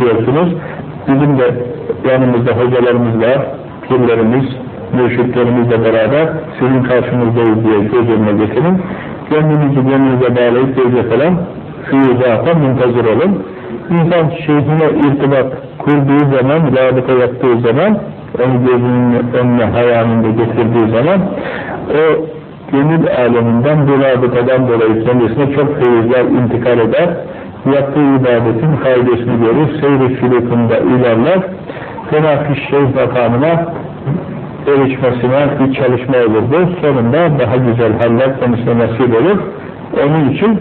diyorsunuz. Bizim de yanımızda hocalarımız var, pirlerimiz, mürşitlerimizle beraber sizin karşınızdayız diye göz önüne getirin. Kendinizi gönlünüze bağlayıp gözle falan füyüzata muntazır olun. İnsan şeyhine irtibat kurduğu zaman, rabıta yaptığı zaman, onu gözünün önüne hayalinde getirdiği zaman, o gönül aleminden, bu rabıtadan dolayı kendisine çok feyizler intikal eder, yaptığı ibadetin faydasını görür, seyri sülükünde ilerler, Fena Şeyh makamına erişmesine bir çalışma olur bu. Sonunda daha güzel haller kendisine nasip olur. Onun için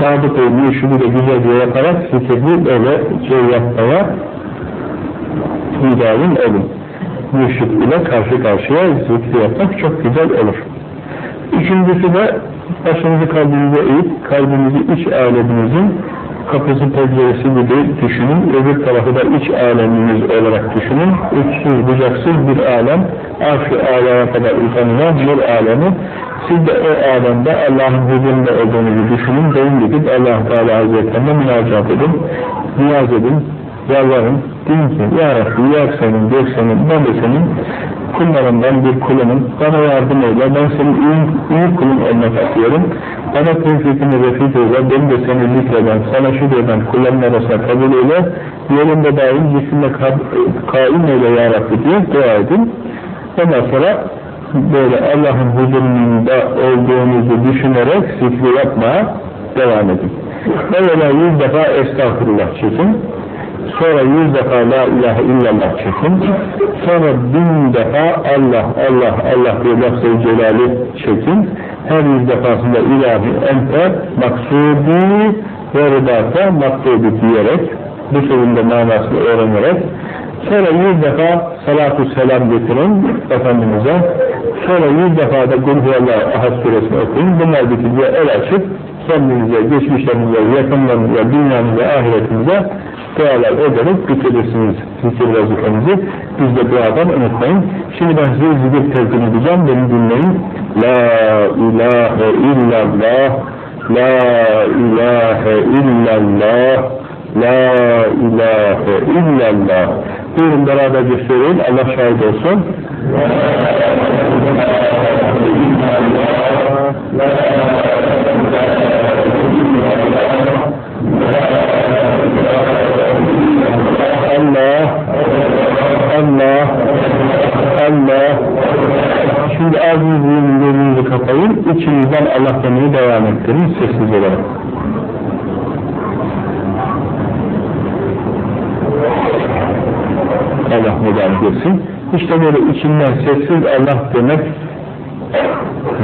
sabık-ı mürşidi de güzelce yaparak zikirli öyle şey yapmaya müdavim olun. Mürşid ile karşı karşıya zikri yapmak çok güzel olur. Üçüncüsü de başınızı kalbinize eğip kalbinizi iç aleminizin kapısı penceresi gibi düşünün. Öbür tarafı da iç aleminiz olarak düşünün. Uçsuz bucaksız bir alem. Arş-ı kadar uzanılan bir alemi. Siz de o alemde Allah'ın huzurunda olduğunuzu düşünün. Beyin gidip allah Teala Hazretlerine münacat edin. Niyaz edin. Yalvarın. Deyin ki Ya Rabbi ya senin, gök senin, ben de senin kullarından bir kulunum. Bana yardım eyle. Ben senin iyi, iyi kulun olmak istiyorum. Bana tevfikini refik eyle. Beni de seni zikreden, sana şükreden kulların arasına kabul eyle. Yolunda daim cismine kaim eyle Ya Rabbi diye dua edin. Ondan sonra böyle Allah'ın huzurunda olduğunuzu düşünerek zikri yapmaya devam edin. Evvela yüz defa estağfurullah çekin. Sonra yüz defa la ilahe illallah çekin. Sonra bin defa Allah, Allah, Allah diye lafz-ı celali çekin. Her yüz defasında ilahi ente maksudi ve rıdata maktubi diyerek bu sözünde manasını öğrenerek sonra yüz defa salatu selam getirin Efendimiz'e sonra yüz defa da Gülhüyallah Ahad suresini okuyun bunlar bitince el açıp kendinize, geçmişlerinize, yakınlarınıza, dünyanıza, ahiretinize dualar ederek bitirirsiniz zikir vazifenizi. Biz de duadan unutmayın. Şimdi ben size zikir tezgin edeceğim. Beni dinleyin. La ilahe illallah La ilahe illallah La ilahe illallah Buyurun beraberce söyleyin. Allah şahit olsun. La ilahe illallah La Allah Allah Allah Şimdi ağzınızı gözünüzü kapayın, içinizden Allah demeyi devam ettirin sessiz olarak. Allah müdahale etsin. İşte böyle içinden sessiz Allah demek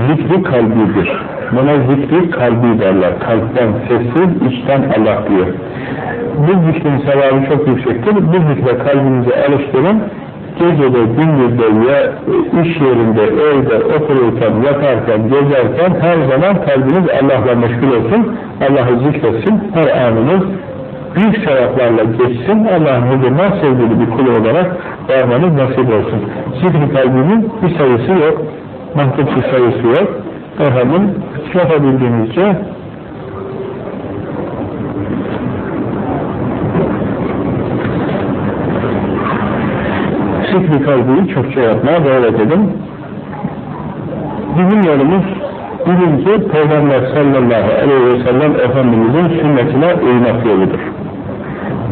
zikri kalbidir. Buna zikri kalbi derler. Kalpten sessiz, içten Allah diyor. Bu zikrin sevabı çok yüksektir. Bu zikre kalbinizi alıştırın. Gecede, gündüzde, ya iş yerinde, evde, otururken, yatarken, gezerken her zaman kalbiniz Allah'la meşgul olsun. Allah'ı zikretsin. Her anınız büyük sevaplarla geçsin. Allah'ın huzuruna sevgili bir kulu olarak varmanız nasip olsun. Zikri kalbinin bir sayısı yok. Mahkup bir sayısı yok. Efendim, yapabildiğinizce zikri kalbiyi çokça yapmaya gayret edin. Bizim yolumuz birinci Peygamber sallallahu aleyhi ve sellem Efendimizin sünnetine uymak yoludur.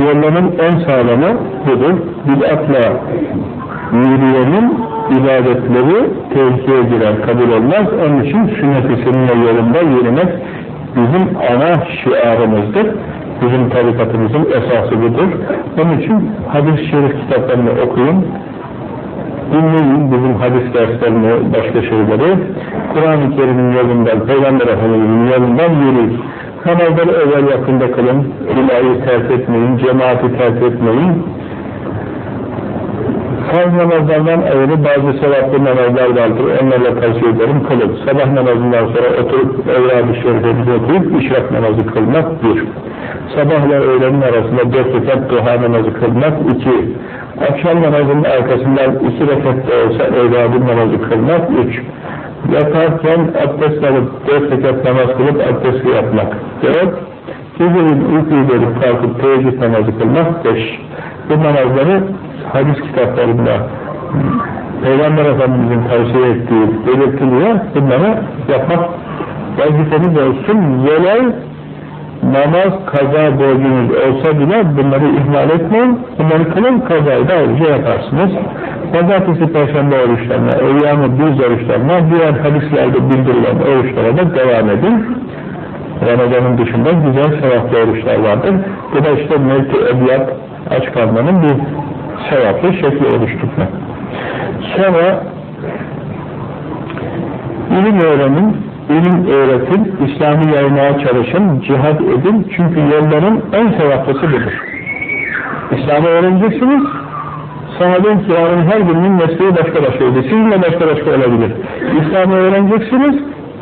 Yolların en sağlamı budur. Bid'atla yürüyenin ibadetleri tehlikeye girer, kabul olmaz. Onun için sünnet-i yolunda yürümek bizim ana şiarımızdır. Bizim tarikatımızın esası budur. Onun için hadis-i şerif kitaplarını okuyun, dinleyin bizim hadis derslerini, başka şeyleri. Kur'an-ı Kerim'in yolundan, Peygamber Efendimiz'in yolundan yürüyün. Namazları evvel yakında kılın, ilahi terk etmeyin, cemaati terk etmeyin. Farz namazlardan ayrı bazı sevaplı namazlar vardır, onlarla tavsiye ederim, kılın. Sabah namazından sonra oturup evradı şerifimizi okuyup işrak namazı kılmak bir. Sabahla öğlenin arasında dört rekat duha namazı kılmak iki. Akşam namazının arkasından iki rekat da olsa evladı namazı kılmak üç. yatarken abdest alıp dört rekat namaz kılıp abdesti yapmak. Dört, gecenin uykuyu verip kalkıp teheccüd namazı kılmak. Beş, bu namazları hadis kitaplarında Peygamber Efendimiz'in tavsiye ettiği belirtiliyor. Bunları yapmak vazifeniz olsun. Velev namaz kaza borcunuz olsa bile bunları ihmal etmeyin. Bunları kılın kazayı da ayrıca yaparsınız. Pazartesi, Perşembe oruçlarına, Eyyam-ı Düz oruçlarına, diğer hadislerde bildirilen oruçlara da devam edin. Ramazanın dışında güzel sevaplı oruçlar vardır. Bu da işte mevki ebiyat aç kalmanın bir sevaplı şekli oruç. Sonra ilim öğrenin, ilim öğretin, İslam'ı yaymaya çalışın, cihad edin. Çünkü yolların en sevaplısı budur. İslam'ı öğreneceksiniz, sahabe-i kiramın her birinin mesleği başka başkaydı. Sizin de başka başka olabilir. İslam'ı öğreneceksiniz,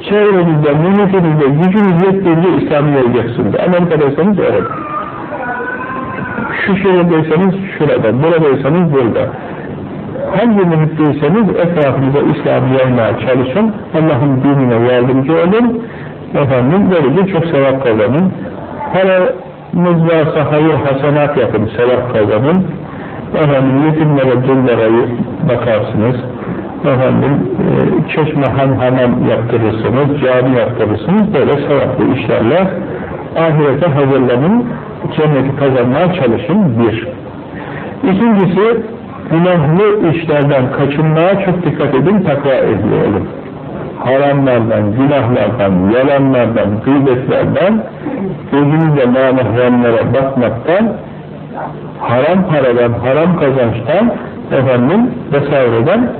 çevrenizde, milletinizde, gücünüz yettiğince İslam'ı yayacaksınız. Amerika'daysanız öğrenin. Şu şehirdeyseniz şurada, buradaysanız burada. Hangi muhitteyseniz etrafınıza İslam'ı yaymaya çalışın. Allah'ın dinine yardımcı olun. Efendim böylece çok sevap kazanın. Paranız varsa hayır hasenat yapın, sevap kazanın. Efendim yetimlere, dullara bakarsınız. Efendim e, çeşme han hamam yaptırırsınız, cami yaptırırsınız. Böyle sevaplı işlerle ahirete hazırlanın, cenneti kazanmaya çalışın. Bir. İkincisi, günahlı işlerden kaçınmaya çok dikkat edin, takva ehli. Haramlardan, günahlardan, yalanlardan, gıybetlerden, gözünüzle namahremlere bakmaktan, haram paradan, haram kazançtan, efendim, vesaireden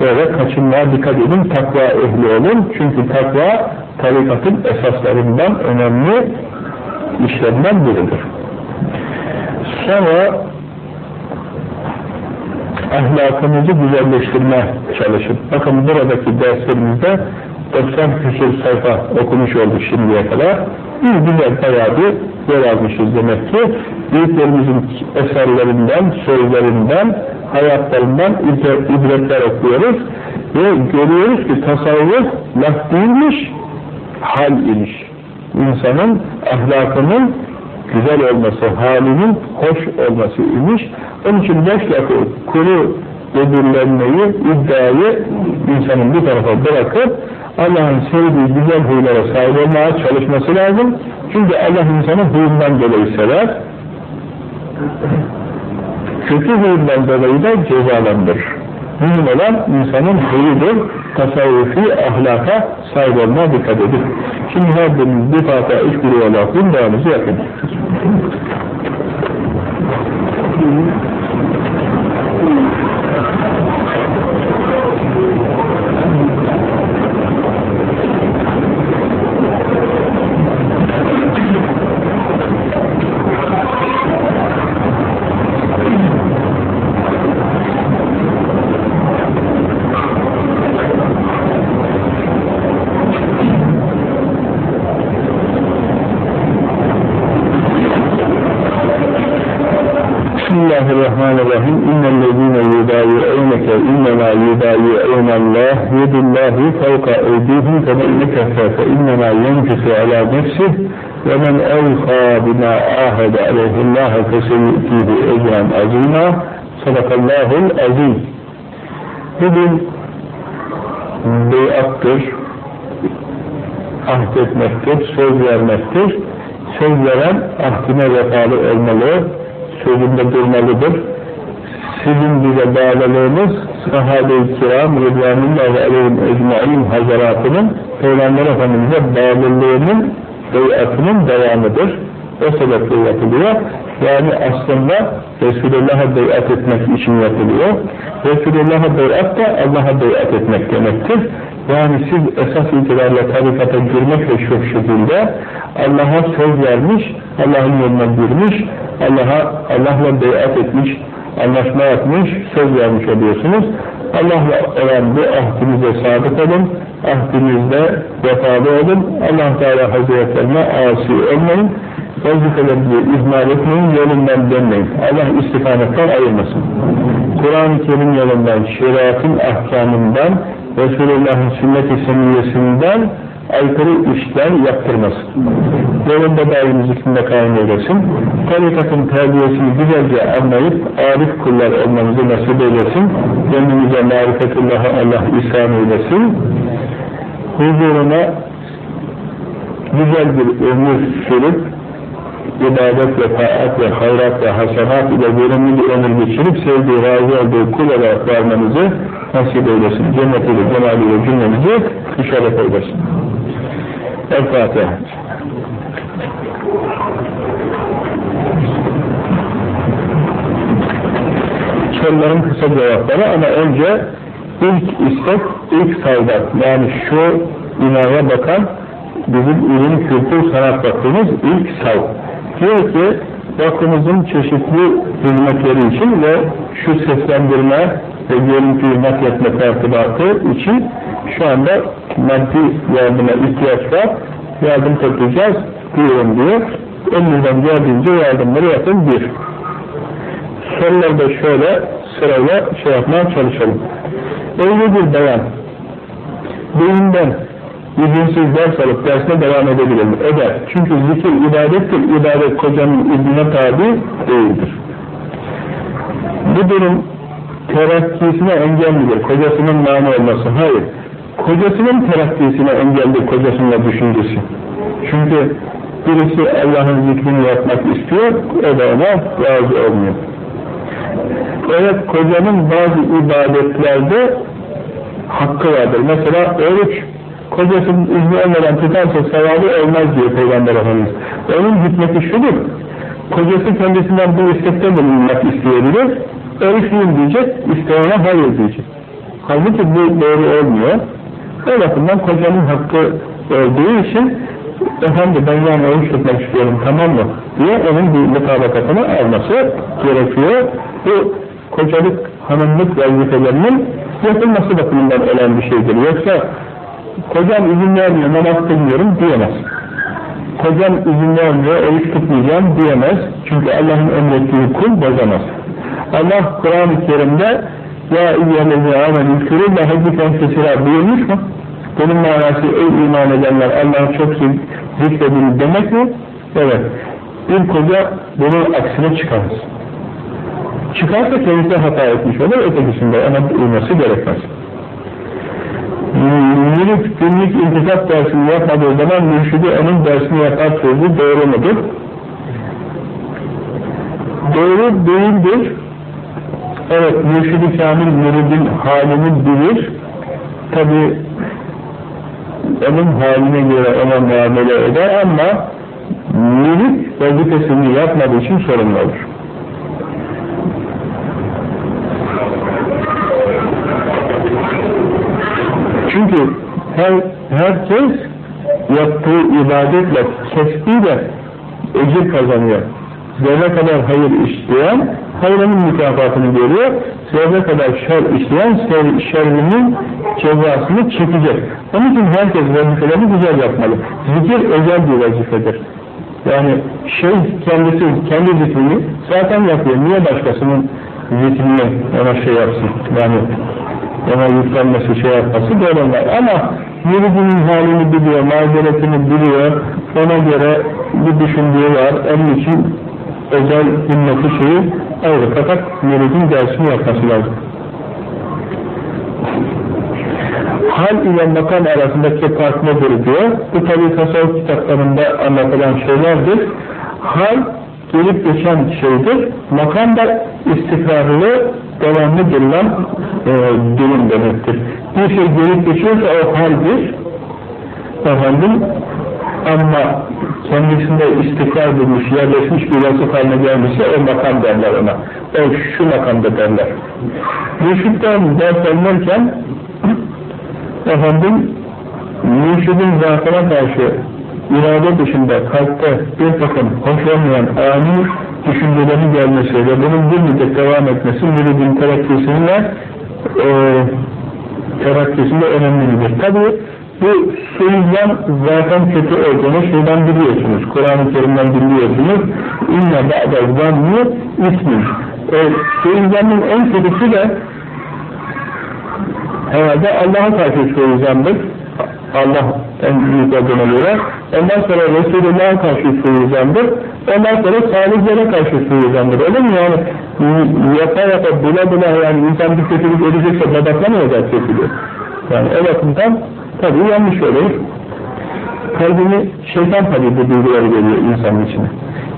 böyle kaçınmaya dikkat edin, takva ehli olun. Çünkü takva, tarikatın esaslarından önemli işlerinden biridir. Sonra ahlakınızı güzelleştirme çalışın. Bakın buradaki derslerimizde 90 küsur sayfa okumuş olduk şimdiye kadar. Bir güzel bayağı bir yer almışız demek ki. Büyüklerimizin eserlerinden, sözlerinden, hayatlarından ibretler okuyoruz. Ve görüyoruz ki tasavvuf laf değilmiş, hal imiş. İnsanın ahlakının güzel olması, halinin hoş olması imiş. Onun için beş lafı kuru ödüllenmeyi, iddiayı insanın bir tarafa bırakıp Allah'ın sevdiği güzel huylara sahip olmaya çalışması lazım. Çünkü Allah insanı huyundan dolayı sever. Kötü huyundan dolayı da cezalandırır. Mühim olan insanın huyudur, tasavvufi ahlaka sahip olmaya dikkat edin. Şimdi her birimiz bir Fatiha, üç biri Allah'ın devamımızı yapın. Fevka eydîhim femen nekeffe fe innemâ yenkisu alâ nefsih ve men evfâ bimâ âhede aleyhillâhe feseyyi'tîhi ecren azîmâ sadakallâhul azîm. Bugün beyattır, ahdetmektir, söz vermektir. Söz veren ahdine vefalı olmalı, sözünde durmalıdır. Sizin bize bağlılığınız sahabe-i kiram Rıdvanullah ve aleyhim ecmaîn hazaratının Peygamber Efendimiz'e bağlılığının beyatının devamıdır. O sebeple yapılıyor. Yani aslında Resulullah'a beyat etmek için yapılıyor. Resulullah'a beyat da Allah'a beyat etmek demektir. Yani siz esas itibariyle tarikata girmek ve şu şekilde Allah'a söz vermiş, Allah'ın yoluna girmiş, Allah'a Allah'la beyat etmiş, anlaşma yapmış, söz vermiş oluyorsunuz. Allah'la olan bu ahdinize sadık olun, ahdinizde vefalı olun, Allah Teala Hazretlerine asi olmayın, vazifelerinizi ihmal etmeyin, yolundan dönmeyin. Allah istikametten ayırmasın. Kur'an-ı Kerim yolundan, şeriatın ahkamından Resulullah'ın sünnet-i seniyyesinden aykırı işler yaptırmasın. Yolunda daim zikrinde kaim eylesin. Tarikatın terbiyesini güzelce anlayıp arif kullar olmamızı nasip eylesin. Gönlümüze marifetullah'a Allah ihsan eylesin. Huzuruna güzel bir ömür sürüp ibadet ve taat ve hayrat ve hasenat ile verimli bir ömür geçirip sevdiği, razı olduğu kul olarak varmanızı nasip eylesin. Cennetiyle, cemaliyle cümlemizi müşerref eylesin. El Fatiha. Soruların kısa cevapları ama önce ilk istek, ilk saydak yani şu binaya bakan bizim ilim, kültür, sanat vakfımız ilk sav. Diyor ki vakfımızın çeşitli hizmetleri için ve şu seslendirme ve görüntüyü nakletme tertibatı için şu anda maddi yardıma ihtiyaç var. Yardım toplayacağız. Buyurun diyor. Elimizden geldiğince yardımları yapın bir. Soruları da şöyle sırayla şey yapmaya çalışalım. Öyle bir bayan beyinden izinsiz ders alıp dersine devam edebilir mi? Eder. Çünkü zikir ibadettir. İbadet kocanın iznine tabi değildir. Bu durum terakkisine engel midir? Kocasının mani olması. Hayır. Kocasının terakkisine engeldir kocasının düşüncesi. Çünkü birisi Allah'ın zikrini yapmak istiyor, o da ona razı olmuyor. Evet, kocanın bazı ibadetlerde hakkı vardır. Mesela oruç, kocasının izni olmadan tutarsa sevabı olmaz diyor Peygamber Efendimiz. Onun hikmeti şudur, kocası kendisinden bu istekte bulunmak isteyebilir, oruçluyum diyecek, isteyene hayır diyecek. Halbuki bu doğru olmuyor. O bakımdan kocanın hakkı olduğu için efendim ben yani oruç tutmak istiyorum tamam mı diye onun bir mutabakatını alması gerekiyor. Bu kocalık, hanımlık vazifelerinin yapılması bakımından olan bir şeydir. Yoksa kocam izin vermiyor, namaz kılmıyorum diyemez. Kocam izin vermiyor, oruç tutmayacağım diyemez. Çünkü Allah'ın emrettiği kul bozamaz. Allah Kur'an-ı Kerim'de ya eyyâlezî âmenü kürülle hezziken kesirâ buyurmuş mu? Bunun manası ey iman edenler Allah'ı çok zikredin demek mi? Evet. Bir koca bunun aksine çıkamaz. Çıkarsa kendisi hata etmiş olur, ötekisinde ona uyması gerekmez. Mürit günlük iltifat dersini yapmadığı zaman mürşidi onun dersini yapar sözü doğru mudur? Doğru değildir. Evet, mürşidi kamil müridin halini bilir. Tabi onun haline göre ona muamele eder ama mürit vazifesini yapmadığı için sorumlu olur. Her, herkes yaptığı ibadetle, kesbiyle ecir kazanıyor. Zerre kadar hayır işleyen, hayrının mükafatını görüyor. Zerre kadar şer işleyen, şerrinin cezasını çekecek. Onun için herkes vazifelerini güzel yapmalı. Zikir özel bir vazifedir. Yani şey kendisi, kendi zikrini zaten yapıyor. Niye başkasının zikrini ona şey yapsın? Yani ona yüklenmesi, şey yapması böyle. Ama müridinin halini biliyor, mazeretini biliyor, ona göre bir düşündüğü var. Onun için özel himmeti şeyi ayrı. Fakat müridin dersini yapması lazım. Hal ile makam arasındaki fark nedir diyor. Bu tabi tasavvuf kitaplarında anlatılan şeylerdir. Hal gelip geçen şeydir. Makam da istikrarlı, devamlı durulan e, durum demektir. Bir şey gelip geçiyorsa o haldir. Efendim, ama kendisinde istikrar bulmuş, yerleşmiş bir vasıf haline gelmişse o makam derler ona. O şu makamda derler. Mürşitten ders alınırken efendim mürşidin zatına karşı irade dışında kalpte bir takım hoş olmayan ani düşüncelerin gelmesi ve bunun bir müddet devam etmesi müridin terakkisinde e, terakkisinde önemlidir. Tabi bu suizan zaten kötü olduğunu şeyden biliyorsunuz. Kur'an-ı Kerim'den biliyorsunuz. İnne ba'da zanni ismin. E, suizanın en kötüsü de Herhalde Allah'a karşı suizandır. Allah en büyük adına göre. Ondan sonra Resulullah'a karşı suizandır. Ondan sonra salihlere karşı suizandır. Öyle mi yani? Yapa yapa bula bula yani insan bir kötülük edecekse badaklanmayacak kötülüğü. Yani o bakımdan tabii yanlış olur. Kalbini şeytan tabii bu duyguları veriyor insanın içine.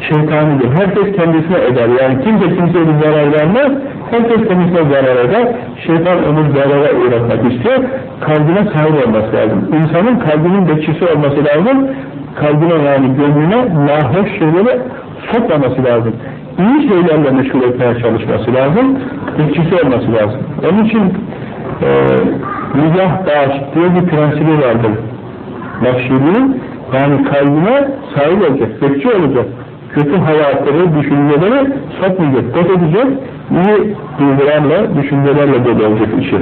Şeytanidir. Herkes kendisine eder. Yani kimse kimseye bir zarar vermez. Herkes kendisine zarar eder. Şeytan onu zarara uğratmak istiyor. Kalbine sahip olması lazım. İnsanın kalbinin bekçisi olması lazım. Kalbine yani gönlüne nahoş şeyleri sokmaması lazım. İyi şeylerle meşgul etmeye çalışması lazım. Bekçisi olması lazım. Onun için e, nigah bağış diye bir prensibi vardır. Nakşiliğin yani kalbine sahip olacak, bekçi olacak. Kötü hayatları, düşünceleri sokmayacak, def edecek, iyi duygularla, düşüncelerle dolu olacak işi.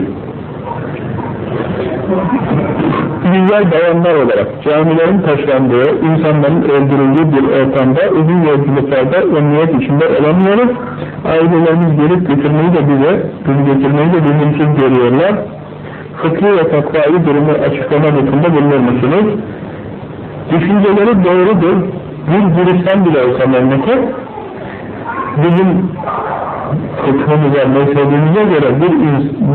Güzel bayanlar olarak camilerin taşlandığı, insanların öldürüldüğü bir ortamda uzun yolculuklarda emniyet içinde olamıyoruz. Ailelerimiz gelip getirmeyi de bize, gün getirmeyi de mümkün görüyorlar. Fıkhi ve takvayı durumu açıklama noktasında bulunur musunuz? Düşünceleri doğrudur. Bir virüsten bile olsa memleket, bizim fıkhımıza, mezhebimize göre bir,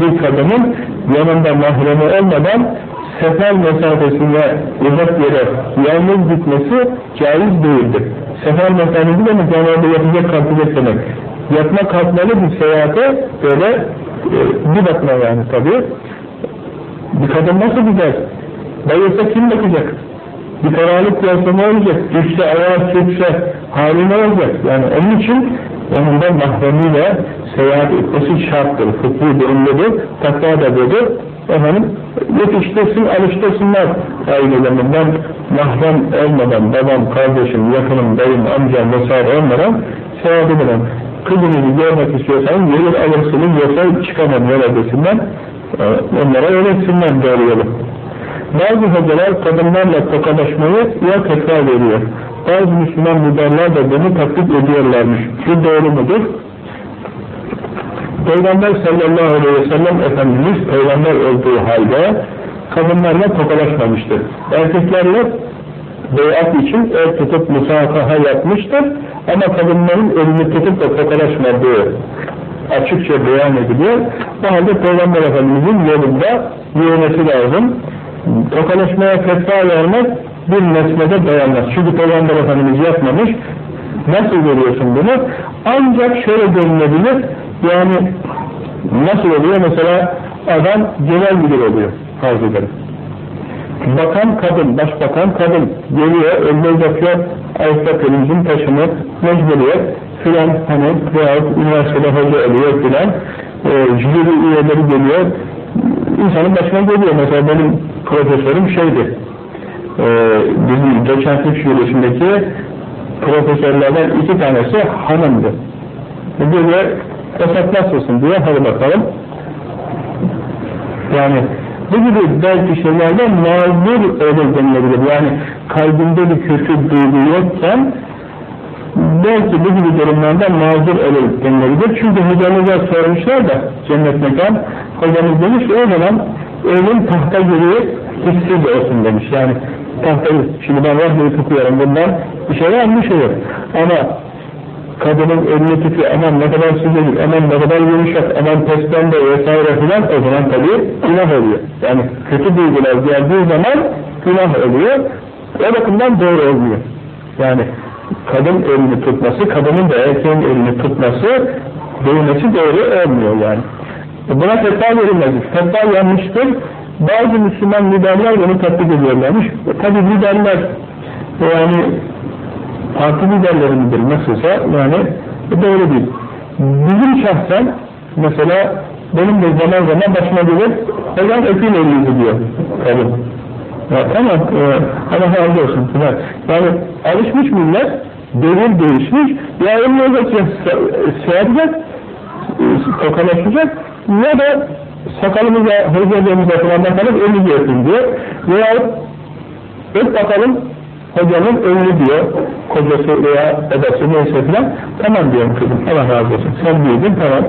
bir kadının yanında mahremi olmadan sefer mesafesine uzak yere yalnız gitmesi caiz değildir. Sefer mesafesi demek genelde yapacak kalkacak demek. Yapma kalkmalı bir seyahate böyle e, bir bakma yani tabii. Bir kadın nasıl gider? Bayılsa kim bakacak? Bir kararlık gelse ne olacak? Düşse, ayağa sürtse hali olacak? Yani onun için onun da mahremiyle seyahat etmesi şarttır. Fıkhi durumdadır. Takva da budur. Efendim, yetiştirsin, alıştırsınlar ailelerini. Ben mahrem olmadan, babam, kardeşim, yakınım, dayım, amcam vesaire olmadan seyahat edemem. Kızınızı görmek istiyorsan gelir alırsınız, yoksa çıkamam yola desinler. Onlara öğretsinler doğru yolu. Bazı hocalar kadınlarla tokalaşmayı ya tekrar veriyor. Bazı Müslüman liderler de bunu taklit ediyorlarmış. Bu doğru mudur? Peygamber sallallahu aleyhi ve sellem Efendimiz peygamber olduğu halde kadınlarla tokalaşmamıştır. Erkeklerle beyat için el tutup musakaha yapmıştır ama kadınların elini tutup da tokalaşmadığı açıkça beyan ediliyor. O halde Peygamber Efendimiz'in yolunda yürümesi lazım. Tokalaşmaya fetva vermek bir nesnede dayanmaz. Çünkü Peygamber Efendimiz yapmamış. Nasıl görüyorsun bunu? Ancak şöyle görünebilir, yani nasıl oluyor? Mesela adam genel müdür oluyor, farz edelim. Bakan kadın, başbakan kadın geliyor, önüne uzatıyor, ayakta kılıncın taşını mecburiyet, filan hani veyahut üniversitede hoca oluyor filan, e, jüri üyeleri geliyor, insanın başına geliyor. Mesela benim profesörüm şeydi, e, bizim doçentlik şubesindeki profesörlerden iki tanesi hanımdı. Böyle hesap nasılsın diye hadi bakalım. Yani bu gibi belki şeylerde mazur öyle denilebilir. Yani kalbinde bir kötü duygu yokken belki bu gibi durumlarda mazur öyle denilebilir. Çünkü hocamıza sormuşlar da cennet mekan hocamız demiş o zaman evin tahta gibi hissiz olsun demiş. Yani tahtayı, şimdi ben rahmeyi tutuyorum bundan bir şey var mı şey yok. Ama kadının elini tutuyor, aman ne kadar sıcacık, aman ne kadar yumuşak, aman pesten de vesaire filan o zaman tabii günah oluyor. Yani kötü duygular geldiği zaman günah oluyor. O bakımdan doğru olmuyor. Yani kadın elini tutması, kadının da erkeğin elini tutması, değmesi doğru olmuyor yani. Buna fetva verilmez. Fetva yanlıştır. Bazı Müslüman liderler bunu tatbik ediyorlarmış. Tabi liderler yani parti liderleri midir nasılsa yani doğru değil. Bizim şahsen mesela benim de zaman zaman başıma gelir hocam öpün elinizi diyor kadın. Ya tamam e, Allah razı olsun. Falan. Yani alışmış millet devir değişmiş ya elini uzatacak sığacak tokalaşacak ya da sakalımıza, hocalığımıza falan bakalım elini öpün diyor. Veya öp bakalım hocanın önünü diyor, kocası veya babası neyse filan, tamam diyorum kızım, Allah razı olsun, sen büyüdün, tamam,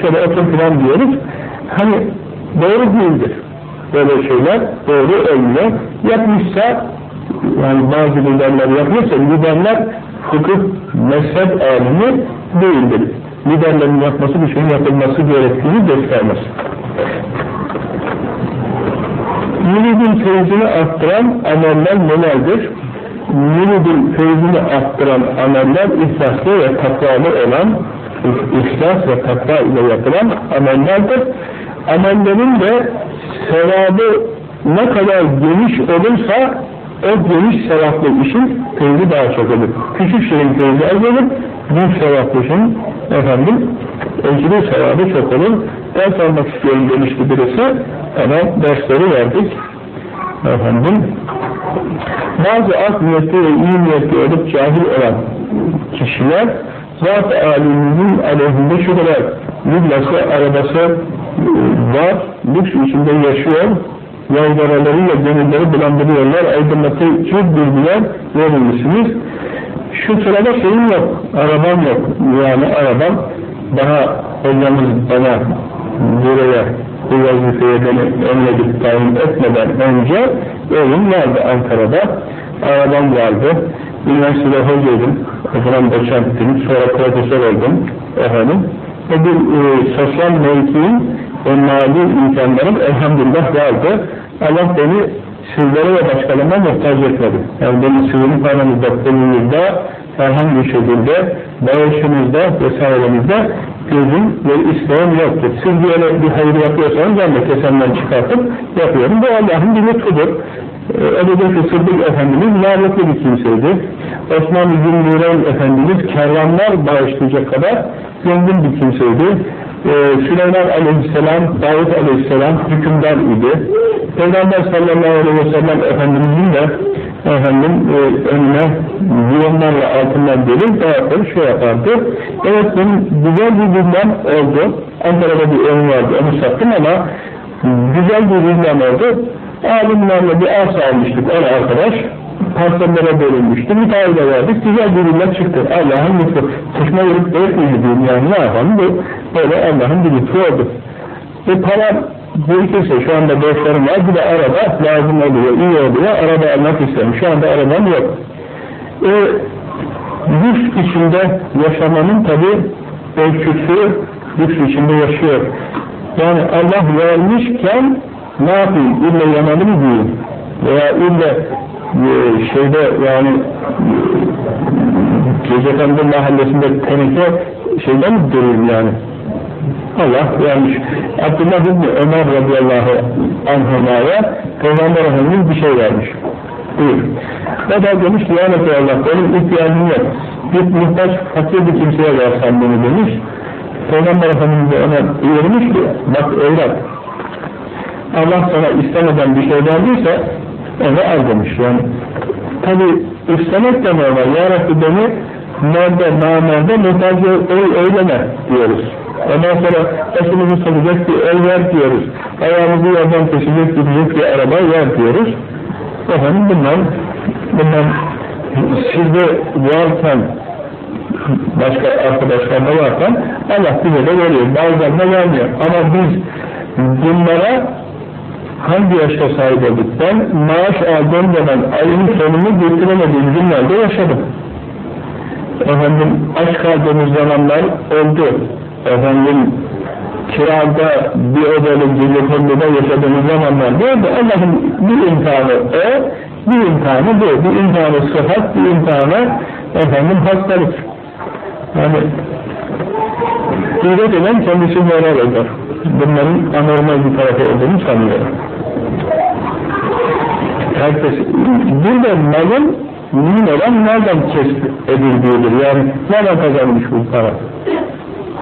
şöyle otur filan diyoruz. Hani doğru değildir. Böyle şeyler doğru olmuyor. Yapmışsa yani bazı liderler yapıyorsa liderler fıkıh, mezhep alimi değildir. Liderlerin yapması bir şeyin yapılması gerektiğini göstermez. Müridin feyzini arttıran ameller nelerdir? Müridin feyzini arttıran ameller ihlaslı ve takvalı olan ihlas ve takva ile yapılan amellerdir. Amellerin de sevabı ne kadar geniş olursa o geniş sevaplı işin feyzi daha çok olur. Küçük şeyin feyzi az olur, büyük sevaplı işin efendim ecri sevabı çok olur. Ders almak istiyorum demişti birisi ama dersleri verdik. Efendim bazı art niyetli ve iyi niyetli olup cahil olan kişiler zat-ı aliminin aleyhinde şu kadar villası, arabası var, lüks içinde yaşıyor, yaygaralarıyla gönülleri bulandırıyorlar, aydınlatıcı bilgiler verilmişsiniz. Şu sırada şeyim yok, arabam yok. Yani arabam daha hocamız bana buraya bu vazifeye beni emredip tayin etmeden önce evim vardı Ankara'da. Arabam vardı. Üniversitede hocaydım. O zaman doçenttim. Sonra profesör oldum. Efendim. Ve bir e, sosyal mevkiin ve mali imkanlarım elhamdülillah vardı. Allah beni sizlere ve başkalarına muhtaç etmedi. Yani beni sizin paranızda, kulunuzda, herhangi bir şekilde bağışınızda vesairenizde gözüm ve isteğim yoktur. Siz böyle bir hayır yapıyorsanız ben de kesemden çıkartıp yapıyorum. Bu Allah'ın bir lütfudur. Ee, Ebu Bekir Sıddık Efendimiz varlıklı bir kimseydi. Osman Zümrüren Efendimiz kervanlar bağışlayacak kadar zengin bir kimseydi. Ee, Süleyman Aleyhisselam, Davut Aleyhisselam hükümdar idi. Peygamber sallallahu aleyhi ve sellem Efendimizin de efendim e, önüne yığınlarla altından gelir, dağıtır, şey yapardı. Evet benim güzel bir gündem oldu. Ankara'da bir evim vardı, onu sattım ama güzel bir gündem oldu. Alimlerle bir arsa almıştık, on arkadaş. Parselere bölünmüştü, müteahhide verdik, güzel bir gündem çıktı. Allah'ın lütfu. Sıkma yürüp mi yani ne yapalım? Böyle Allah'ın bir lütfu oldu. Bu para birikirse şu anda borçlarım var, bir de araba lazım oluyor, iyi oluyor, araba almak isterim. Şu anda arabam yok. E, lüks içinde yaşamanın tabi ölçüsü lüks içinde yaşıyor. Yani Allah vermişken ne yapayım? İlle yanalı mı diyeyim? Veya ille e, şeyde yani e, Gecekandı mahallesinde teneke şeyden mi durayım yani? Allah vermiş. Abdullah İbni Ömer radıyallahu anhuma'ya Peygamber Efendimiz bir şey vermiş. Buyur. O da demiş ki ya Resulallah benim ihtiyacım yok. Bir muhtaç fakir bir kimseye versen bunu demiş. Peygamber Efendimiz de ona buyurmuş ki bak evlat Allah sana istemeden bir şey verdiyse onu al demiş. Yani tabi istemek de normal. Ya Rabbi beni nerede, namerde muhtaç eyleme diyoruz. Ondan sonra başımızı sakacak bir el ver diyoruz. Ayağımızı yerden kesecek gidecek bir araba ver diyoruz. Efendim bundan, bundan sizde varken başka arkadaşlarında varken Allah bize de veriyor. Bazen de vermiyor. Ama biz bunlara hangi yaşta sahip olduk? Ben maaş aldığım zaman ayın sonunu getiremediğim günlerde yaşadım. Efendim aç kaldığımız zamanlar oldu efendim kirada bir odalı gecekonduda yaşadığımız zamanlar böyle Allah'ın bir imtihanı o, bir imtihanı bu, bir imtihanı sıhhat, bir imtihanı efendim hastalık. Yani İzet eden kendisi moral eder. Bunların anormal bir tarafı olduğunu sanıyorum. Herkes, burada malın mümin olan nereden kesip edildiğidir. Yani nereden kazanmış bu para?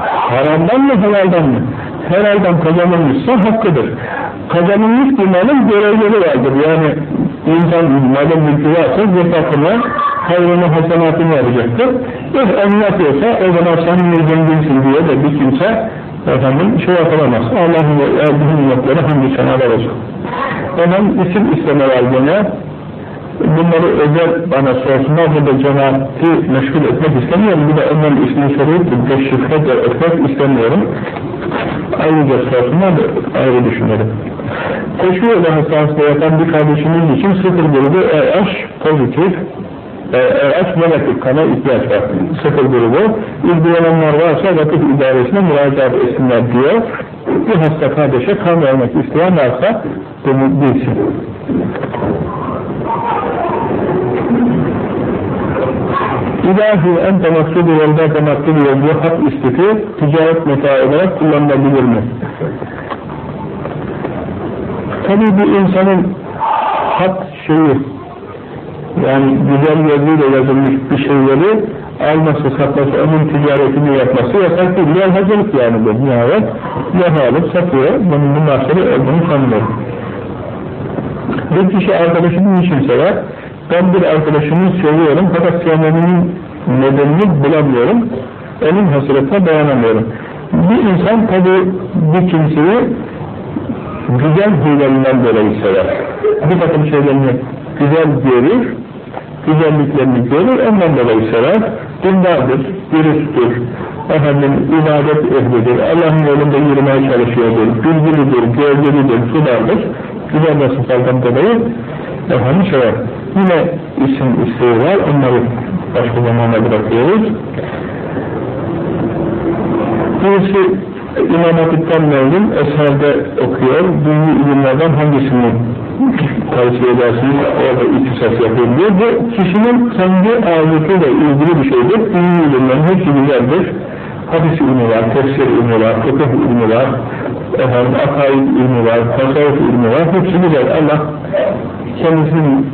Haramdan mı helaldan mı? Helaldan kazanılmışsa hakkıdır. Kazanılmış bir malın görevleri vardır. Yani insan malın mülkü varsa zekatına hayrını hasenatını yapacaktır. If onu yapıyorsa o zaman sen niye zenginsin diye de bir kimse efendim şey yapılamaz. Allah'ın bütün nimetleri hamdü senalar olsun. Hemen isim isteme var gene. bunları özel bana sorsunlar, burada cemaati meşgul etmek istemiyorum. Bir de onların ismini sorup deşifre de etmek istemiyorum. Ayrıca sorsunlar da ayrı düşünelim. Teşvik ile hastanesinde yatan bir kardeşimiz için sıfır grubu RH pozitif, RH negatif kana ihtiyaç var. Sıfır grubu. İlgilenenler varsa vakıf idaresine müracaat etsinler diyor. Bir hasta kardeşe kan vermek isteyen varsa bunu bilsin. İlahi en temaksudu yolda temaksudu yolda hak istifi ticaret metaı olarak kullanılabilir mi? Tabi bir insanın hak şeyi yani güzel yazıyla yazılmış bir şeyleri alması, satması, onun ticaretini yapması yasak değil. Yalhacılık yani bu nihayet. Yaha alıp satıyor. Bunun münasebe olduğunu sanmıyorum. Bir kişi arkadaşını niçin sever? Ben bir arkadaşımı seviyorum fakat sevmemin nedenini bulamıyorum. Onun hasretine dayanamıyorum. Bir insan tabi bir kimseyi güzel huylerinden dolayı sever. Bir takım şeylerini güzel görür, güzelliklerini görür, ondan dolayı sever. Dindardır, dürüsttür, efendim ibadet ehlidir, Allah'ın yolunda yürümeye çalışıyordur, bilgilidir, gölgelidir, sudardır. Güzel vasıflardan dolayı efendim sever. Yine isim isteği var, onları başka zamana bırakıyoruz. Birisi İmam Hatip'ten mevlim, eserde okuyor, dini ilimlerden hangisini tavsiye edersiniz, orada ihtisas yapayım diyor. Bu kişinin kendi ağırlıkıyla ilgili bir şeydir. Dini ilimlerin hepsi güzeldir. Hadis ilmi var, tefsir ilmi var, fıkıh ilmi var, efendim, akaid ilmi var, tasavvuf ilmi var, hepsi güzel. Allah kendisinin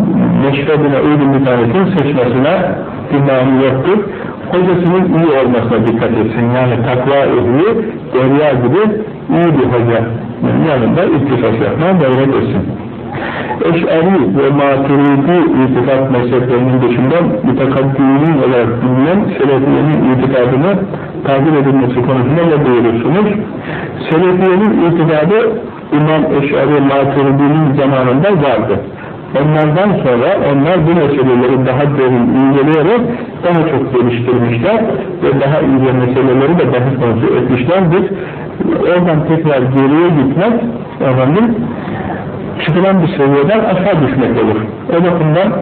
meşrebine uygun bir tanesini seçmesine mani yoktur. Hocasının iyi olmasına dikkat etsin. Yani takva ehli, derya gibi iyi bir hoca yanında ittifak yapmaya gayret etsin. Eş'ari ve maturidi itikat mezheplerinin dışında mütekaddiminin olarak bilinen Selefiye'nin itikadını takip edilmesi konusunda ne buyurursunuz? Selefiye'nin itikadı İmam Eş'ari Maturidi'nin zamanında vardı. Onlardan sonra onlar bu meseleleri daha derin inceleyerek daha çok geliştirmişler ve daha ince meseleleri de daha konusu etmişlerdir. Oradan tekrar geriye gitmek efendim çıkılan bir seviyeden aşağı düşmek olur. O bakımdan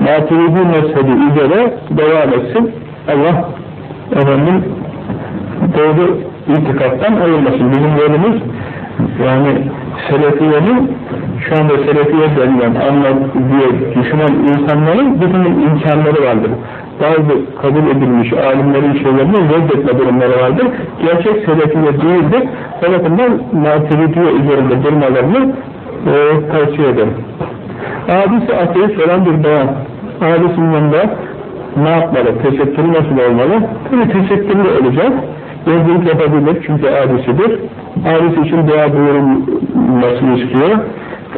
Maturidi mezhebi üzere devam etsin. Allah efendim doğru itikattan ayırmasın. Bizim yolumuz yani Selefiye'nin şu anda Selefiye denilen anlat diye düşünen insanların bütün imkanları vardır. Bazı kabul edilmiş alimlerin şeylerini reddetme durumları vardır. Gerçek Selefiye değildir. O bakımdan Maturidiye üzerinde durmalarını e, tavsiye ederim. Abisi ateist olan bir bayan. Abisinin yanında ne yapmalı? Tesettürü nasıl olmalı? Tabii tesettürlü olacak. Gözlük yapabilir çünkü abisidir. Abisi için dua buyurulmasını istiyor.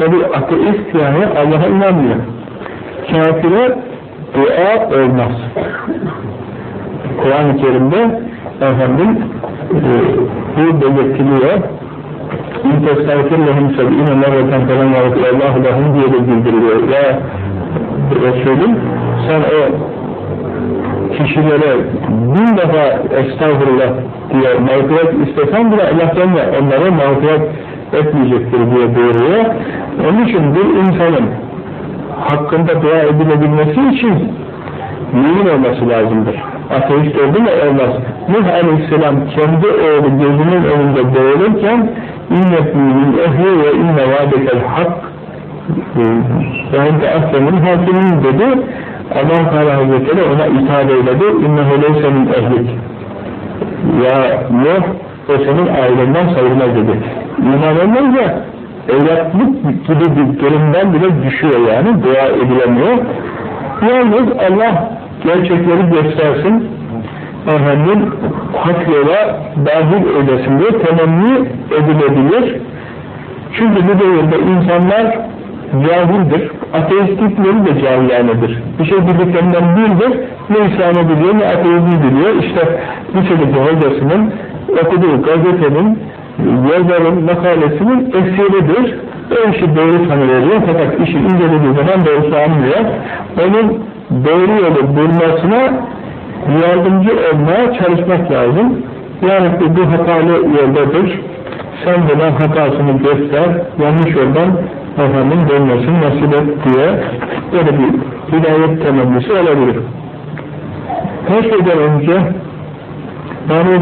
Tabi ateist yani Allah'a inanmıyor. Kafire dua olmaz. Kur'an-ı Kerim'de efendim e, bu belirtiliyor. İntestağfir lehum seb'ine merreten falan yavrukallahu lehum diye de bildiriliyor. Ya Resulüm sen o kişilere bin defa estağfurullah diye mağfiret istesen bile Allah'tan ya onlara mağfiret etmeyecektir diye buyuruyor. Onun için bir insanın hakkında dua edilebilmesi için mümin olması lazımdır. Ateist oldu mu olmaz. Nuh Aleyhisselam kendi oğlu gözünün önünde boğulurken innet mümin ehli ve inne vadekel hak yani aslanın hakimin dedi Allah Teala Hazretleri ona ithal eyledi innehu leyse min ehlik ya Nuh o senin ailenden sayılmaz dedi. İman olmayınca evlatlık gibi bir durumdan bile düşüyor yani dua edilemiyor. Yalnız Allah gerçekleri göstersin efendim hak yola dahil eylesin diye temenni edilebilir. Çünkü bu devirde insanlar cahildir. Ateistlikleri de cahilanedir. Bir şey bildiklerinden birdir. Ne İslam'ı biliyor ne ateizmi biliyor. İşte lisedeki hocasının okuduğu gazetenin yazarın makalesinin esiridir. işi doğru sanıveriyor fakat işi incelediği zaman doğrusu anlıyor. Onun doğru yolu bulmasına yardımcı olmaya çalışmak lazım. Yani bu hatalı yoldadır. Sen buna hatasını göster, yanlış yoldan efendim dönmesin, nasip et diye böyle bir hidayet temennisi olabilir. Her şeyden önce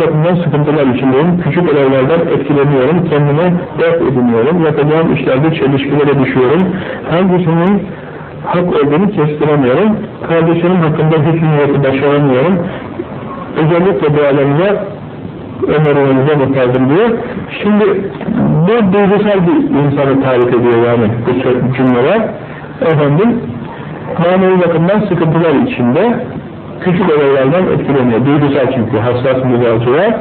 bakımdan sıkıntılar içindeyim, küçük olaylardan etkileniyorum, kendime dert ediniyorum, yapacağım işlerde çelişkilere düşüyorum, hangisinin hak olduğunu kestiremiyorum, kardeşimin hakkında hükümiyeti başaramıyorum, özellikle bu alemde ömrünüze muhtardım diyor. Şimdi bu duygusal bir insanı tarif ediyor yani bu cümleler. Efendim, manevi bakımdan sıkıntılar içinde küçük olaylardan etkileniyor. Duygusal çünkü hassas var.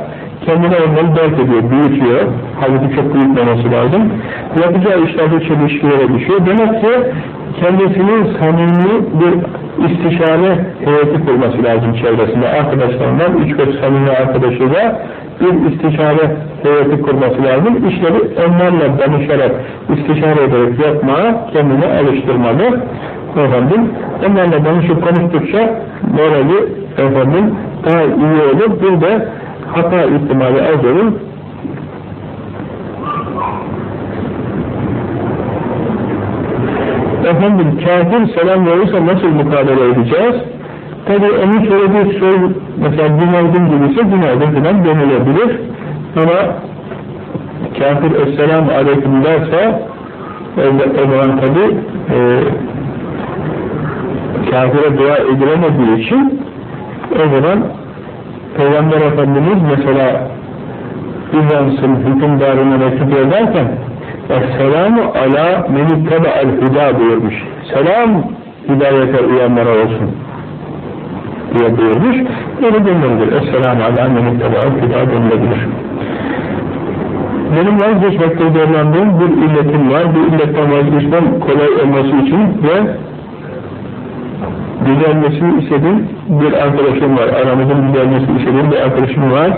Kendine onları dert ediyor, büyütüyor. Halbuki çok büyütmemesi lazım. Yapacağı işlerde çelişkilere düşüyor. Demek ki kendisinin samimi bir istişare heyeti kurması lazım çevresinde. Arkadaşlarından, üç beş samimi arkadaşıyla bir istişare heyeti kurması lazım. İşleri onlarla danışarak, istişare ederek yapmaya kendini alıştırmalı. Efendim, onlarla danışıp konuştukça morali efendim daha iyi olur. Bir de hata ihtimali az olur. Efendim kafir selam verirse nasıl mukabele edeceğiz? Tabi onun söylediği söz mesela günaydın gibiyse günaydın falan denilebilir. Ama kafir esselamu aleyküm derse o zaman tabi e, kafire dua edilemediği için o zaman Peygamber Efendimiz mesela Bizans'ın hükümdarına mektup ederken Esselamu ala menittebe el huda buyurmuş. Selam hidayete uyanlara olsun diye buyurmuş. Böyle denilebilir. Esselamu ala menittebe el huda denilebilir. Benim vazgeçmekte zorlandığım bir illetim var. Bu illetten vazgeçmem kolay olması için ve düzelmesini istediğim bir arkadaşım var. Aramızın düzelmesini istediğim bir arkadaşım var.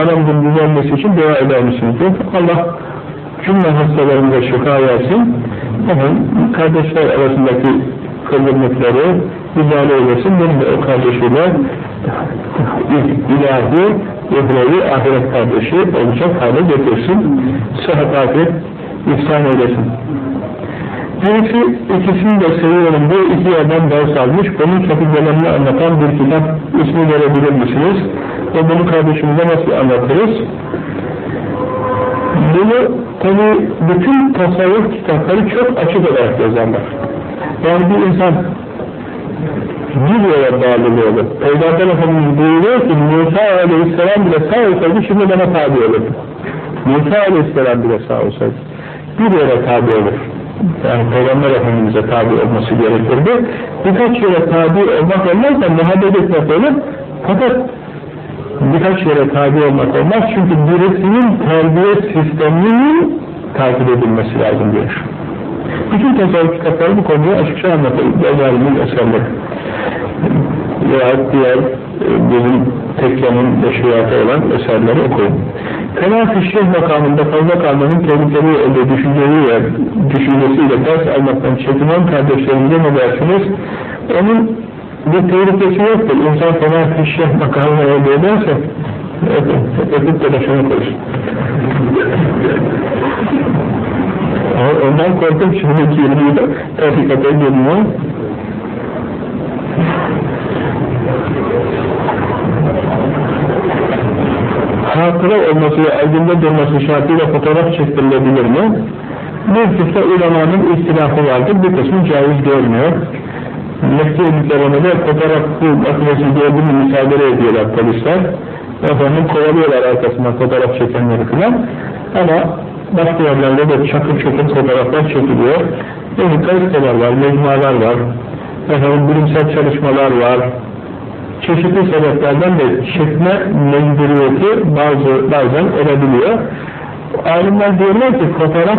Aramızın düzelmesi için dua eder misiniz? Allah cümle hastalarımıza şifa versin. Efendim, kardeşler arasındaki kırgınlıkları müdahale eylesin. Benim de o kardeşiyle ilahi, uhrevi, ahiret kardeşi olacak hale getirsin. Sıhhat afiyet ihsan eylesin. Birisi ikisini de seviyorum. Bu iki yerden ders almış. Bunun sakıncalarını anlatan bir kitap ismi verebilir misiniz? Ve bunu kardeşimize nasıl anlatırız? Bunu tabi bütün tasavvuf kitapları çok açık olarak yazarlar. Yani bir insan bir yola bağlılığı olur. Peygamber Efendimiz buyuruyor ki Musa Aleyhisselam bile sağ olsaydı şimdi bana tabi olurdu. Musa Aleyhisselam bile sağ olsaydı bir yola tabi olur. Yani Peygamber Efendimiz'e tabi olması gerekirdi. Birkaç yere tabi olmak olmaz da muhabbet etmek olur. Fakat birkaç yere tabi olmak olmaz. Çünkü birisinin terbiye sisteminin takip edilmesi lazım diyor. Bütün tasavvuf kitapları bu konuyu açıkça anlatıyor. Gazali'nin eserleri. Veya diğer bizim tekkenin teşrihatı olan eserleri okuyun. Fena fişrih makamında fazla kalmanın tehlikeli olduğu düşüncesiyle, düşüncesiyle ders almaktan çekinen kardeşlerimize ne dersiniz? Onun bir tehlikesi yoktur. İnsan fena fişrih makamına elde ederse öpüp de başına koysun. Ondan korkup şimdiki yılında tarikata geliyor. Hatıra olması ve albümde durması şartıyla fotoğraf çektirilebilir mi? Bir kısmı ulemanın istilafı vardır, bir kısmı caiz görmüyor. Mekke ülkelerine de fotoğraf makinesi gördüğünü müsaade ediyorlar polisler. Efendim kovalıyorlar arkasından fotoğraf çekenleri falan. Ama başka yerlerde de çakır çakır fotoğraflar çekiliyor. Yani gazeteler var, mecmualar var, efendim bilimsel çalışmalar var, çeşitli sebeplerden de çekme mecburiyeti bazı, bazen olabiliyor. Alimler diyorlar ki fotoğraf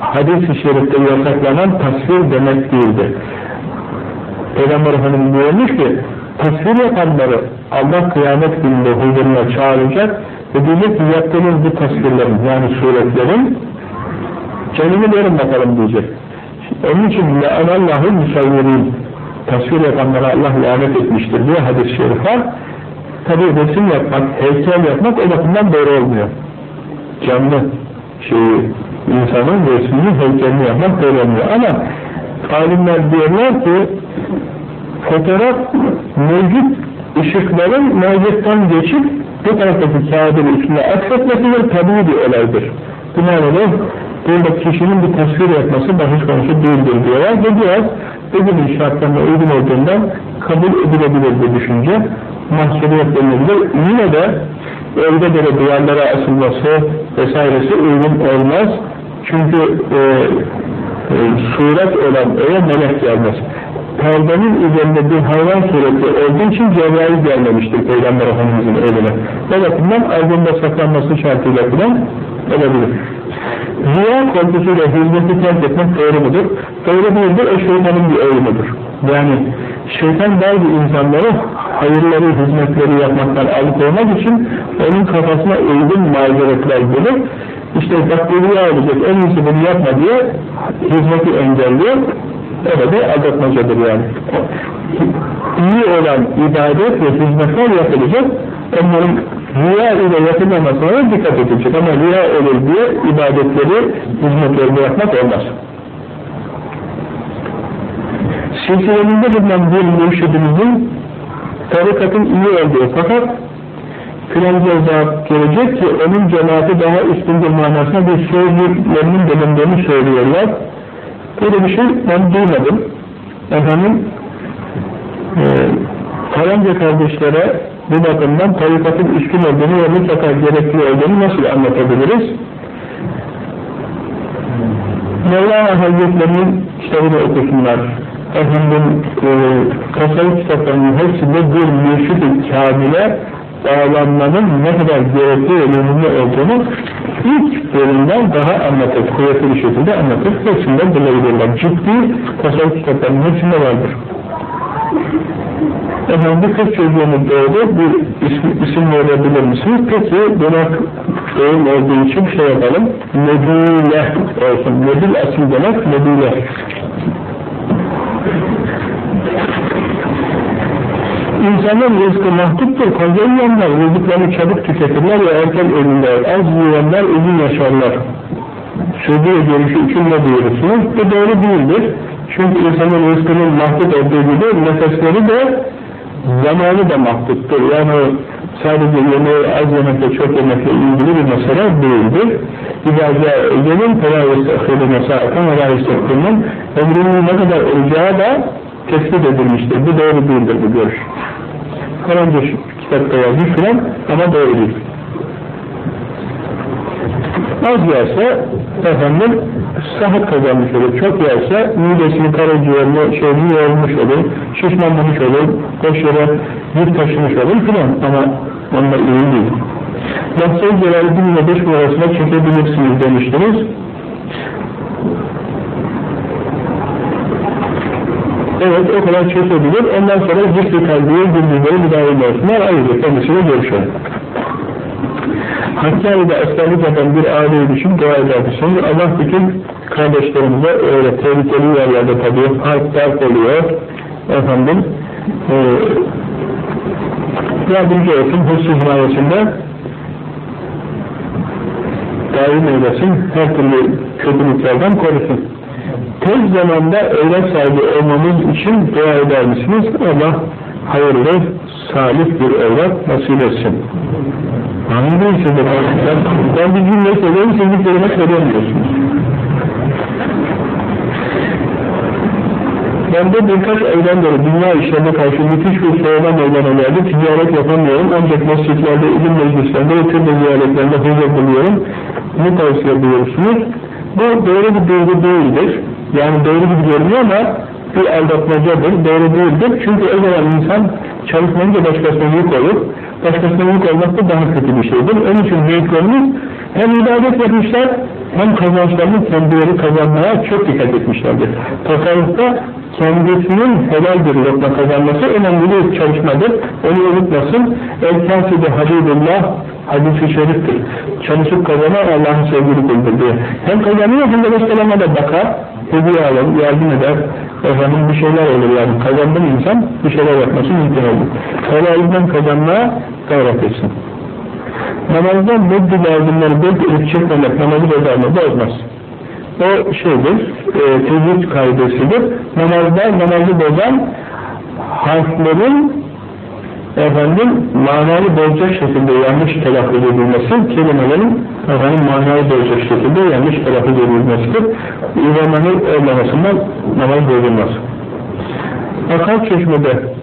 hadis-i şerifte yasaklanan tasvir demek değildir. Peygamber Hanım diyormuş ki tasvir yapanları Allah kıyamet gününde huzuruna çağıracak ve diyecek ki yaptığınız bu tasvirlerin yani suretlerin canını verin bakalım diyecek. Onun için la anallahu musavvirin tasvir yapanlara Allah lanet etmiştir diye hadis-i şerif var. Tabi resim yapmak, heykel yapmak o bakımdan doğru olmuyor. Canlı şeyi, insanın resmini, heykelini yapmak doğru olmuyor. Ama alimler diyorlar ki fotoğraf mevcut ışıkların mevcuttan geçip bu taraftaki kağıdın üstüne aksetmesidir, tabi bir olaydır. Binaenaleyh burada kişinin bir tasvir yapması bahis konusu değildir diyorlar ve biraz bugünün şartlarına uygun olduğundan kabul edilebilir bu düşünce mahsuliyet denilebilir. Yine de evde böyle duvarlara asılması vesairesi uygun olmaz. Çünkü e, e, suret olan eve melek gelmez. Perdenin üzerinde bir hayvan sureti olduğu için Cebrail gelmemiştir Peygamber Efendimiz'in evine. O bakımdan ardında saklanması şartıyla filan olabilir. Riya korkusuyla hizmeti terk etmek doğru mudur? Doğru değildir, o şeytanın bir oyunudur. Yani şeytan bazı insanları hayırları, hizmetleri yapmaktan alıkoymak için onun kafasına uygun mazeretler bulur. İşte bak bu rüya olacak, en iyisi bunu yapma diye hizmeti engelliyor. Da bir aldatmacadır yani. İyi olan ibadet ve hizmetler yapılacak. Onların rüya ile yapılmamasına dikkat edilecek. Ama rüya olur diye ibadetleri, hizmetlerini yapmak olmaz. Silsileminde bulunan bir mürşidimizin tarikatın iyi olduğu fakat filanca zat gelecek ki onun cemaati daha üstündür manasına bir sözlerinin bulunduğunu söylüyorlar. Böyle bir şey ben duymadım. Efendim e, falanca kardeşlere bu bakımdan tarikatın üstün olduğunu ve mutlaka gerekli olduğunu nasıl anlatabiliriz? Mevlana Hazretlerinin kitabını okusunlar. Efendim, e, tasavvuf kitaplarının hepsinde bir mürşid-i kamile bağlanmanın ne kadar gerekli ve önemli olduğunu ilk bölümden daha anlatır, kuvvetli bir şekilde anlatır. Hepsinden bulabilirler. Ciddi tasavvuf kitaplarının hepsinde vardır. Efendim kız çocuğunun doğdu, bir isim, isim verebilir misiniz? Peki, buna doğum olduğu için şey yapalım, Nebile olsun. Nebil asıl demek, Nebile. İnsanın rızkı mahduttur, yiyenler rızıklarını çabuk tüketirler ve erken ölürler. Az yiyenler uzun yaşarlar. Sözü ve görüşü için ne buyurursunuz? Bu doğru değildir. Çünkü insanın rızkının mahdut olduğu gibi nefesleri de zamanı da mahduttur. Yani sadece yemeği az yemekle çok yemekle ilgili bir mesele değildir. İlaca ecelin fela yestahhili mesafeten ve la ömrünün ne kadar olacağı da tespit edilmiştir. Bu doğru değildir bu görüş. Falanca kitapta yazmış filan ama doğru değil. Az yerse efendim sıhhat kazanmış olur. Çok yerse midesini, karaciğerini, şeyini yormuş olur, şişmanlamış olur, boş yere yük taşımış olur filan ama onlar iyi değil. Lafzayı Celaleddin ile beş arasında çekebilirsiniz demiştiniz. Evet, o kadar çekebilir. Ondan sonra zikri kalbiye gündüzleri müdahil olsunlar. Ayrıca kendisiyle görüşelim. Hakkari'de yapan bir aileyi düşün, dua edersiniz. Allah bütün kardeşlerimize öyle tehlikeli yerlerde tabii harp oluyor. Efendim, e, yardımcı olsun, hırsız himayesinde daim eylesin, her türlü kötülüklerden korusun. Tez zamanda evlat sahibi olmamız için dua eder misiniz? Allah hayırlı, salih bir evlat nasip etsin. De ben, ben bir cümle söylüyorum, siz bir kelime söylemiyorsunuz. Ben de birkaç evden beri dünya işlerine karşı müthiş bir soğuma meydana geldi. Ticaret yapamıyorum ancak mescitlerde, ilim meclislerinde ve türlü ziyaretlerinde huzur buluyorum. Ne tavsiye buyurursunuz? Bu doğru bir duygu değildir. Yani doğru gibi görünüyor ama bir aldatmacadır, doğru değildir. Çünkü o zaman insan çalışmayınca başkasına yük olur. Başkasına yük olmak da daha kötü bir şeydir. Onun için büyüklerimiz hem ibadet yapmışlar, hem kazançlarını kendileri kazanmaya çok dikkat etmişlerdir. Tasavvufta kendisinin helal bir lokma kazanması önemli bir çalışmadır. Onu unutmasın. El-Kâsidi Habibullah Hadis-i şeriftir. Çalışıp kazanan Allah'ın sevgili kuldur diye. Hem kazanıyor hem de besteleme de bakar, hediye alır, yardım eder. Efendim bir şeyler olur yani. Kazandı mı insan bir şeyler yapması mümkün olur. Helalinden kazanmaya gayret etsin. Namazda meddi lazımları beddi edip çekmemek namazı bozar mı? Bozmaz. O şeydir, e, tecrüt kaidesidir. Namazda namazı bozan harflerin efendim manalı bozacak şekilde yanlış telaffuz edilmesi, kelimelerin efendim manalı bozacak şekilde yanlış telaffuz edilmesidir. İmamanın olmamasından namaz bozulmaz. Akar çeşmede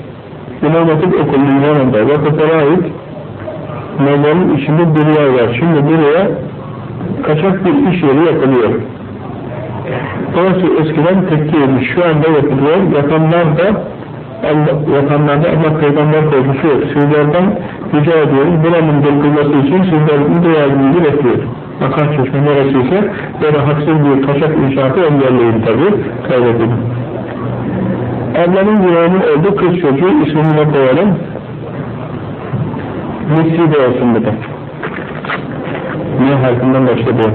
İmam Hatip okulunun yanında vakıflara ait mezarın içinde yer var. Şimdi buraya kaçak bir iş yeri yapılıyor. Orası eskiden tekkeymiş. Şu anda yapılıyor. Yapanlar da Allah, yapanlarda ama peygamber korkusu yok. Sizlerden rica ediyorum. Buranın dökülmesi için sizlerin yardımını bekliyorum. Akar çeşme neresiyse böyle haksız bir kaçak inşaatı engelleyin tabi. Kaybedin. Ablamın yüreğinin oldu kız çocuğu ismini koyalım. Mesih de olsun dedi. Niye harfinden başladı?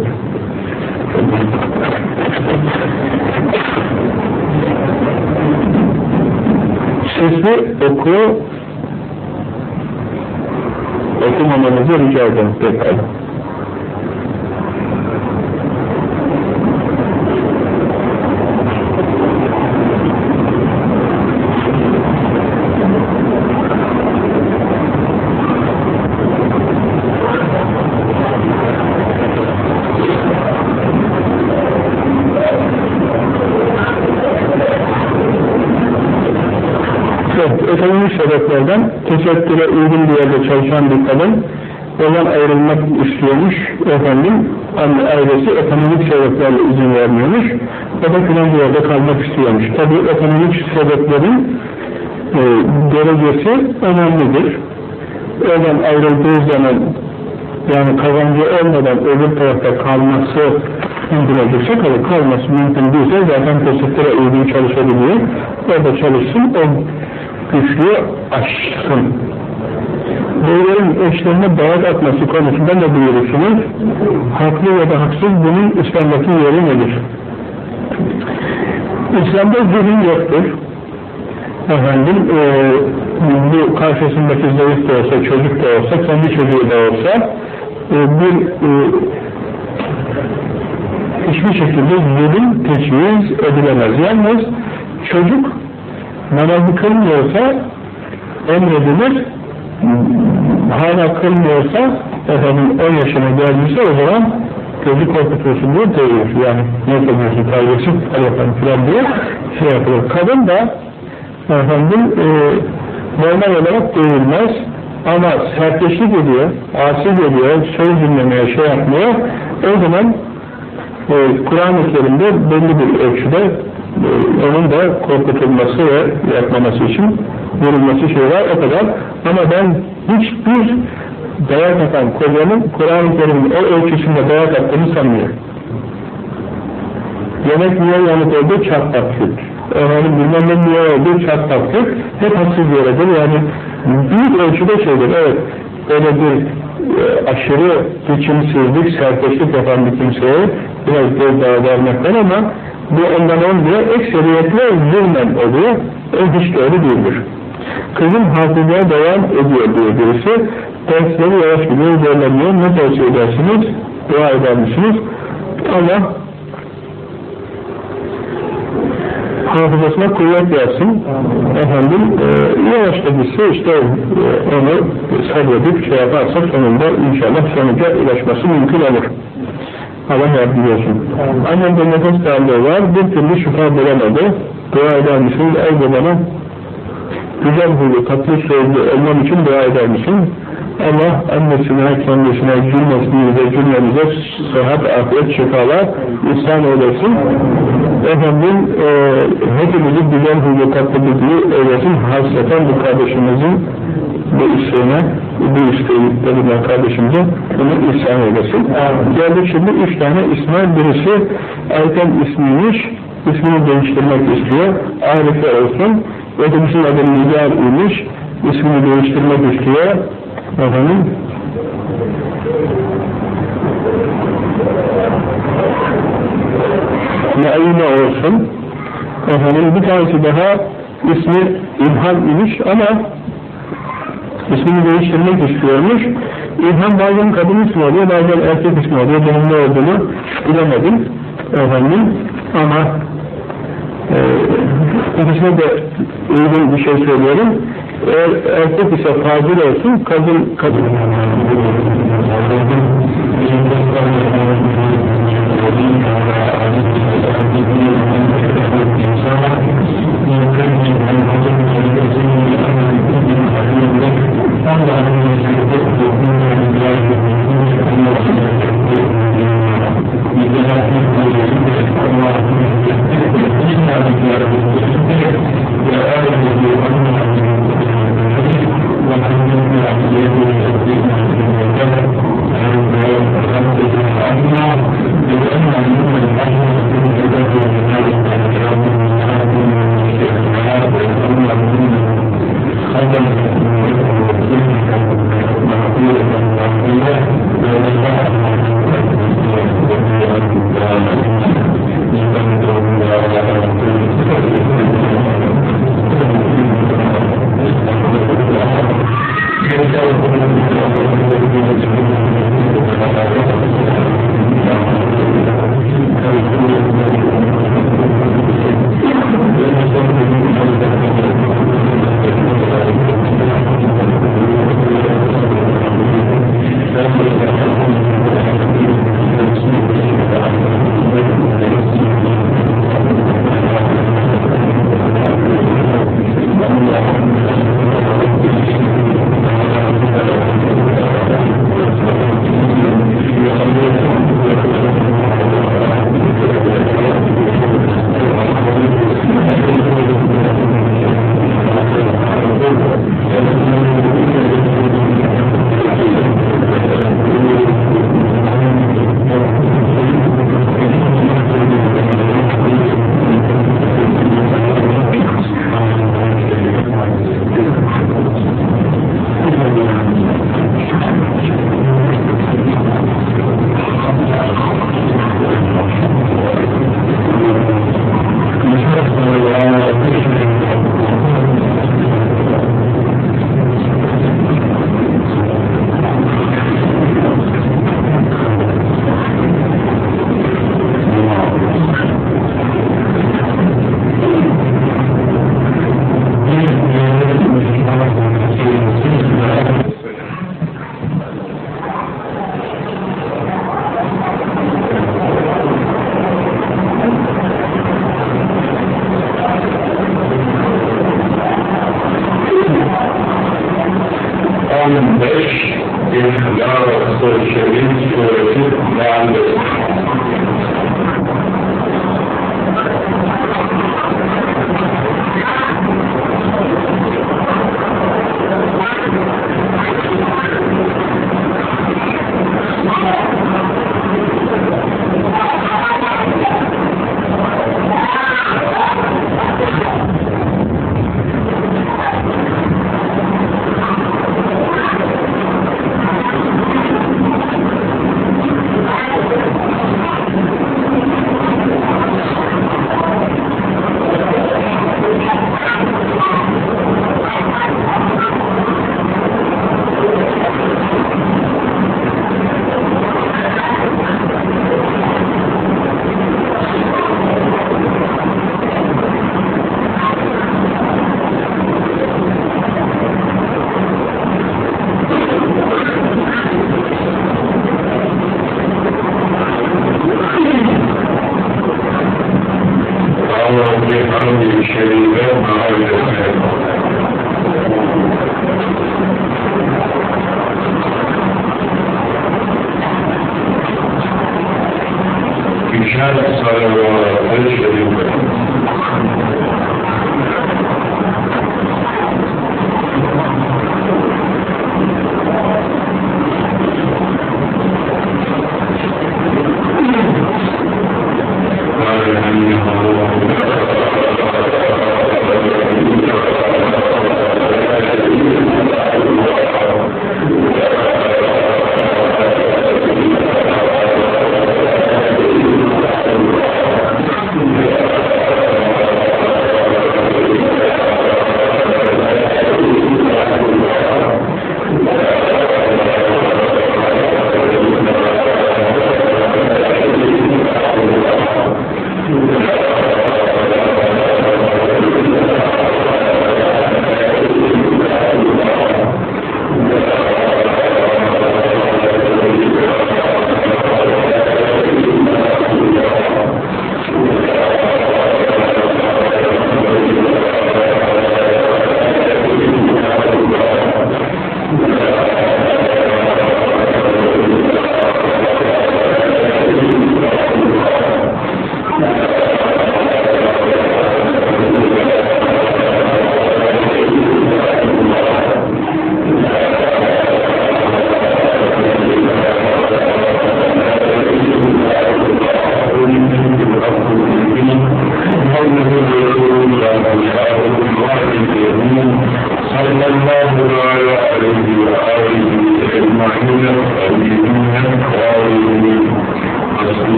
Sesli oku okumamanızı rica ederim. Pekala. Tesettüre uygun bir yerde çalışan bir kadın olan ayrılmak istiyormuş. Efendim ailesi ekonomik sebeplerle izin vermiyormuş. O da filan yerde kalmak istiyormuş. Tabi ekonomik sebeplerin e, derecesi önemlidir. Oradan ayrıldığı zaman yani kazancı olmadan öbür tarafta kalması mümkün olursa kalır kalması mümkün değilse zaten tesettüre uygun çalışabiliyor. Orada çalışsın o güçlüğü aşsın. Beylerin eşlerine bayat atması konusunda ne buyurursunuz? Haklı ya da haksız bunun İslam'daki yeri nedir? İslam'da zulüm yoktur. Efendim, e, bu karşısındaki zayıf da olsa, çocuk da olsa, kendi çocuğu da olsa e, bir e, hiçbir şekilde zulüm teçhiz edilemez. Yalnız çocuk namazı kılmıyorsa emredilir hala kılmıyorsa efendim 10 yaşına geldiyse o zaman gözü korkutulsun diye değiyor. Yani ne yapıyorsun kaybetsin efendim filan diye şey yapılır. Kadın da efendim e, normal olarak değilmez ama sertleşlik ediyor, asi geliyor, söz dinlemeye şey yapmıyor. O zaman e, Kur'an-ı Kerim'de belli bir ölçüde onun da korkutulması ve yapmaması için vurulması şey var o kadar. Ama ben hiçbir dayak atan kocanın Kur'an-ı Kerim'in o ölçüsünde dayak attığını sanmıyorum. Yemek niye yanık oldu? Çatlaklık. Efendim bilmem ne niye oldu? Çatlaklık. Hep haksız yeredir. Yani büyük ölçüde şeydir. Evet. Öyle bir e, aşırı geçimsizlik, sertleşlik yapan bir kimseye biraz gözdağı vermek var ama bu ondan olmuyor. Ekseriyetle zulmen oluyor. O hiç doğru değildir. Kızım hafızaya devam ediyor diyor birisi. Dersleri yavaş gidiyor, zorlanıyor. Ne tavsiye edersiniz? Dua eder misiniz? Allah hafızasına kuvvet versin. Efendim, e, yavaş gitse işte e, onu sabredip şey yaparsak sonunda inşallah sonuca ulaşması mümkün olur. Yardımcı olsun. Annemde nefes darlığı var, bir türlü şifa bulamadı. Dua eder? Ey babana güzel huylu, tatlı sözlü olmam için dua eder misin? Allah annesine, kendisine, cümlesine, cümlemize sıhhat, afiyet, şifalar ihsan eylesin. Efendim, e, hepimizi güzel huylu, tatlı bilgiyi eylesin. Hasreten bu kardeşimizin bu isteğine, bu isteği edilen kardeşimize bunu ihsan eylesin. Geldik şimdi üç tane İsmail, birisi Erken ismiymiş, ismini değiştirmek istiyor, Arife olsun, ötekisinin adı Nigar imiş, ismini değiştirmek istiyor, efendim, Naime olsun. Efendim bir tanesi daha ismi İlhan imiş ama ismini değiştirmek istiyormuş. İlhan bazen kadın ismi oluyor, bazen erkek ismi oluyor. Benim ne olduğunu bilemedim. Efendim ama e, ikisine de uygun bir şey söylüyorum. Eğer erkek ise fazil olsun, kadın kadın.